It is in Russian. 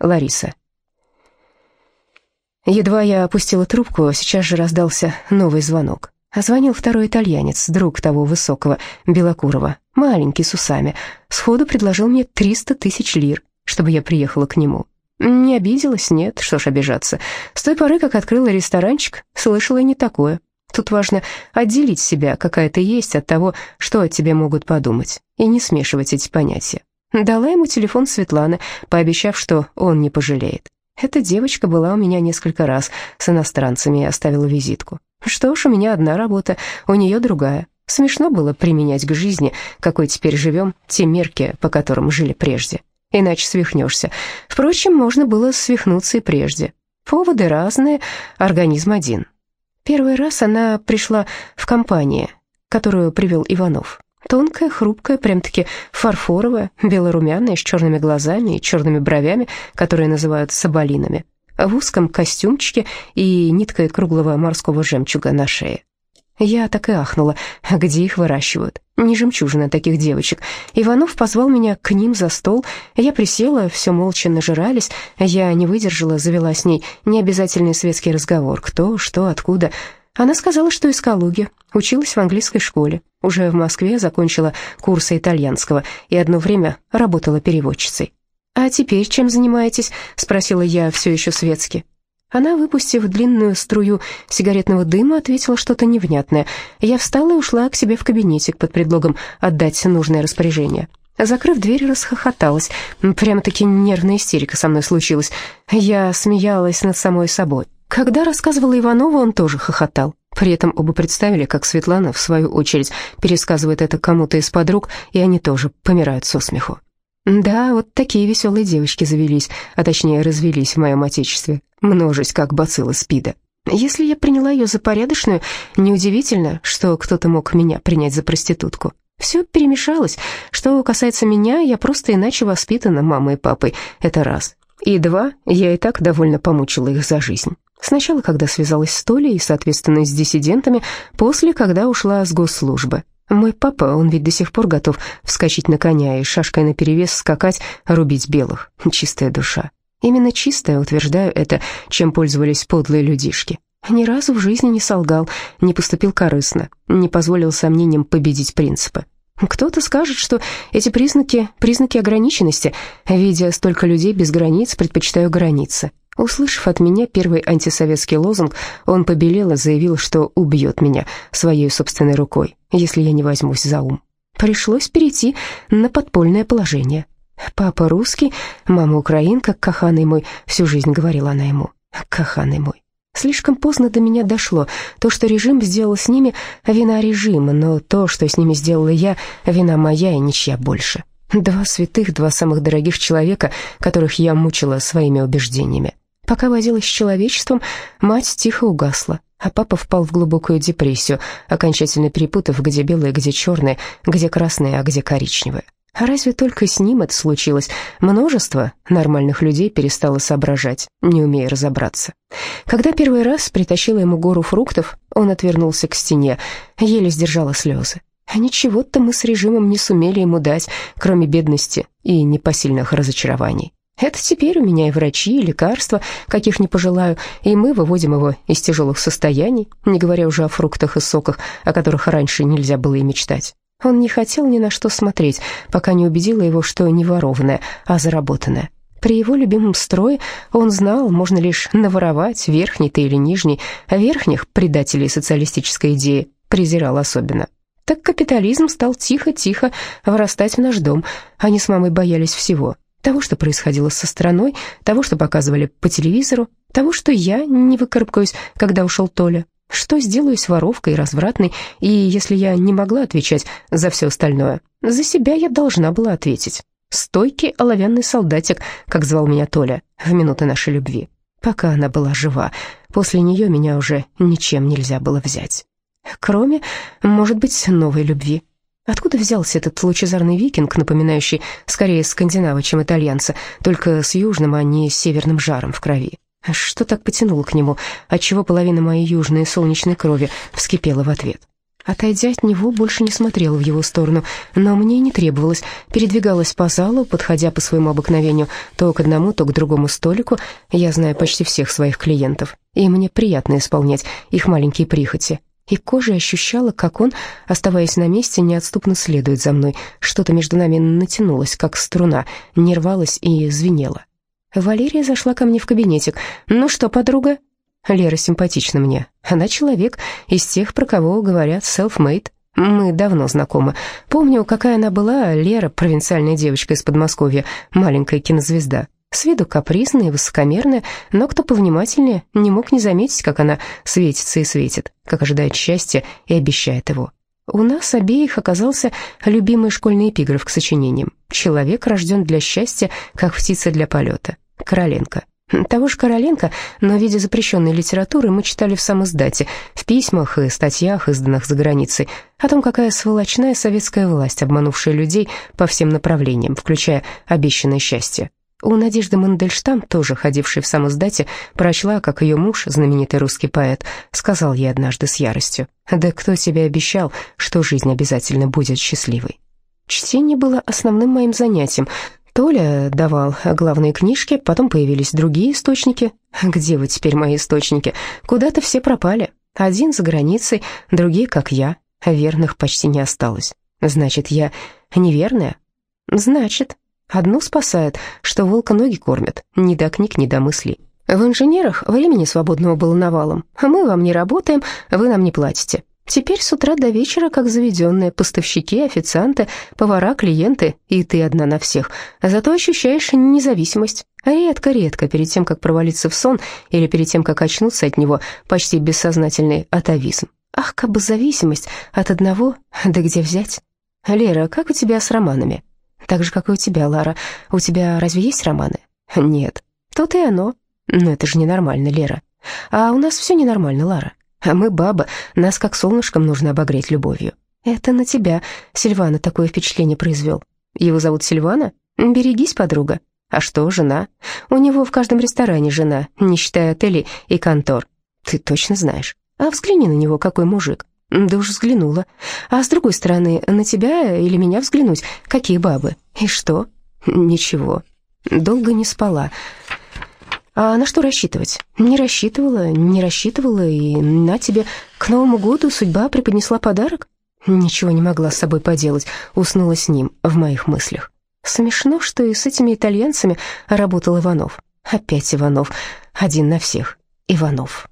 Лариса. Едва я опустила трубку, сейчас же раздался новый звонок. А звонил второй итальянец, друг того высокого, белокурого, маленький, с усами. Сходу предложил мне 300 тысяч лир, чтобы я приехала к нему. Не обиделась, нет, что ж обижаться. С той поры, как открыла ресторанчик, слышала и не такое. Тут важно отделить себя, какая ты есть, от того, что о тебе могут подумать, и не смешивать эти понятия. Дала ему телефон Светланы, пообещав, что он не пожалеет. Эта девочка была у меня несколько раз с иностранцами и оставила визитку. Что ж, у меня одна работа, у нее другая. Смешно было применять к жизни, какой теперь живем, те мерки, по которым жили прежде. Иначе свихнешься. Впрочем, можно было свихнуться и прежде. Поводы разные, организм один. Первый раз она пришла в компанию, которую привел Иванов. Тонкая, хрупкая, прям-таки фарфоровая, белорумяная, с черными глазами и черными бровями, которые называют соболинами, в узком костюмчике и ниткой круглого морского жемчуга на шее. Я так и ахнула, где их выращивают. Не жемчужина таких девочек. Иванов позвал меня к ним за стол. Я присела, все молча нажирались. Я не выдержала, завела с ней необязательный светский разговор. Кто, что, откуда. Она сказала, что из Калуги, училась в английской школе, уже в Москве закончила курсы итальянского и одно время работала переводчицей. «А теперь чем занимаетесь?» — спросила я все еще светски. Она, выпустив длинную струю сигаретного дыма, ответила что-то невнятное. Я встала и ушла к себе в кабинетик под предлогом отдать нужное распоряжение. Закрыв дверь, расхохоталась. Прямо-таки нервная истерика со мной случилась. Я смеялась над самой собой. Когда рассказывала Иванова, он тоже хохотал. При этом оба представили, как Светлана, в свою очередь, пересказывает это кому-то из подруг, и они тоже помирают со смеху. Да, вот такие веселые девочки завелись, а точнее развелись в моем отечестве, множесть как бациллы спида. Если я приняла ее за порядочную, неудивительно, что кто-то мог меня принять за проститутку. Все перемешалось. Что касается меня, я просто иначе воспитана мамой и папой, это раз. И два, я и так довольно помучила их за жизнь. Сначала, когда связалась с Толей и, соответственно, с диссидентами, после, когда ушла с госслужбы. Мой папа, он ведь до сих пор готов вскочить на коня и шашкой наперевес скакать, рубить белых. Чистая душа. Именно чистая, утверждаю это, чем пользовались подлые людишки. Ни разу в жизни не солгал, не поступил корыстно, не позволил сомнениям победить принципы. Кто-то скажет, что эти признаки — признаки ограниченности. Видя столько людей без границ, предпочитаю границы. Услышав от меня первый антисоветский лозунг, он побелел и заявил, что убьет меня своей собственной рукой, если я не возьмусь за ум. Пришлось перейти на подпольное положение. «Папа русский, мама украинка, каханый мой», всю жизнь говорила она ему. «Каханый мой». Слишком поздно до меня дошло. То, что режим сделал с ними, вина режима, но то, что с ними сделала я, вина моя и ничья больше. Два святых, два самых дорогих человека, которых я мучила своими убеждениями. Пока возилась с человечеством, мать тихо угасла, а папа впал в глубокую депрессию, окончательно перепутав, где белое, где черное, где красное, а где коричневое. А разве только с ним это случилось? Множество нормальных людей перестало соображать, не умея разобраться. Когда первый раз притащила ему гору фруктов, он отвернулся к стене, еле сдержала слезы. А ничего-то мы с режимом не сумели ему дать, кроме бедности и непосильных разочарований. Это теперь у меня и врачи, и лекарства, каких не пожелаю, и мы выводим его из тяжелых состояний, не говоря уже о фруктах и соках, о которых раньше нельзя было и мечтать. Он не хотел ни на что смотреть, пока не убедила его, что не ворованное, а заработанное. При его любимом строе он знал, можно лишь наворовать, верхний ты или нижний, а верхних предателей социалистической идеи презирал особенно. Так капитализм стал тихо-тихо вырастать в наш дом. Они с мамой боялись всего того, что происходило со страной, того, что показывали по телевизору, того, что я не выкарабкаюсь, когда ушел Толя, что сделаюсь воровкой и развратной, и если я не могла отвечать за все остальное, за себя я должна была ответить. Стойкий оловянный солдатик, как звал меня Толя в минуты нашей любви. Пока она была жива, после нее меня уже ничем нельзя было взять. Кроме, может быть, новой любви. Откуда взялся этот лучезарный викинг, напоминающий скорее скандинава, чем итальянца, только с южным, а не с северным жаром в крови? Что так потянуло к нему, отчего половина моей южной солнечной крови вскипела в ответ? Отойдя от него, больше не смотрела в его сторону, но мне не требовалось. Передвигалась по залу, подходя по своему обыкновению то к одному, то к другому столику. Я знаю почти всех своих клиентов, и мне приятно исполнять их маленькие прихоти. И кожей ощущала, как он, оставаясь на месте, неотступно следует за мной. Что-то между нами натянулось, как струна, не рвалось и звенело. Валерия зашла ко мне в кабинетик. «Ну что, подруга?» Лера симпатична мне. Она человек из тех, про кого говорят self-made. Мы давно знакомы. Помню, какая она была, Лера, провинциальная девочка из Подмосковья, маленькая кинозвезда. С виду капризная и высокомерная, но кто повнимательнее, не мог не заметить, как она светится и светит, как ожидает счастья и обещает его. У нас обеих оказался любимый школьный эпиграф к сочинениям. «Человек рожден для счастья, как птица для полета». Короленко. Того же Короленко, но в виде запрещенной литературы мы читали в самоиздате, в письмах и статьях, изданных за границей, о том, какая сволочная советская власть, обманувшая людей по всем направлениям, включая обещанное счастье. У Надежды Мандельштам, тоже ходившей в самоиздате, прочла, как ее муж, знаменитый русский поэт, сказал ей однажды с яростью, «Да кто тебе обещал, что жизнь обязательно будет счастливой?» Чтение было основным моим занятием, Толя давал главные книжки, потом появились другие источники. Где вы теперь мои источники? Куда-то все пропали. Один за границей, другие, как я. Верных почти не осталось. Значит, я неверная? Значит, одну спасает, что волка ноги кормят. Ни до книг, ни до мыслей. В инженерах времени свободного было навалом. Мы вам не работаем, вы нам не платите. Теперь с утра до вечера, как заведенные, поставщики, официанты, повара, клиенты, и ты одна на всех. Зато ощущаешь независимость. Редко-редко, перед тем, как провалиться в сон, или перед тем, как очнуться от него, почти бессознательный атовизм. Ах, как бы зависимость от одного, да где взять? Лера, как у тебя с романами? Так же, как и у тебя, Лара. У тебя разве есть романы? Нет. То и оно. Но это же ненормально, Лера. А у нас все ненормально, Лара. А мы баба, нас как солнышком нужно обогреть любовью. Это на тебя Сильвана такое впечатление произвел. Его зовут Сильвана? Берегись, подруга. А что, жена? У него в каждом ресторане жена, не считая отелей и контор. Ты точно знаешь. А взгляни на него, какой мужик. Да уж взглянула. А с другой стороны, на тебя или меня взглянуть, какие бабы? И что? Ничего. Долго не спала. А на что рассчитывать? Не рассчитывала, не рассчитывала, и на тебе к Новому году судьба преподнесла подарок? Ничего не могла с собой поделать, уснула с ним в моих мыслях. Смешно, что и с этими итальянцами работал Иванов. Опять Иванов, один на всех. Иванов.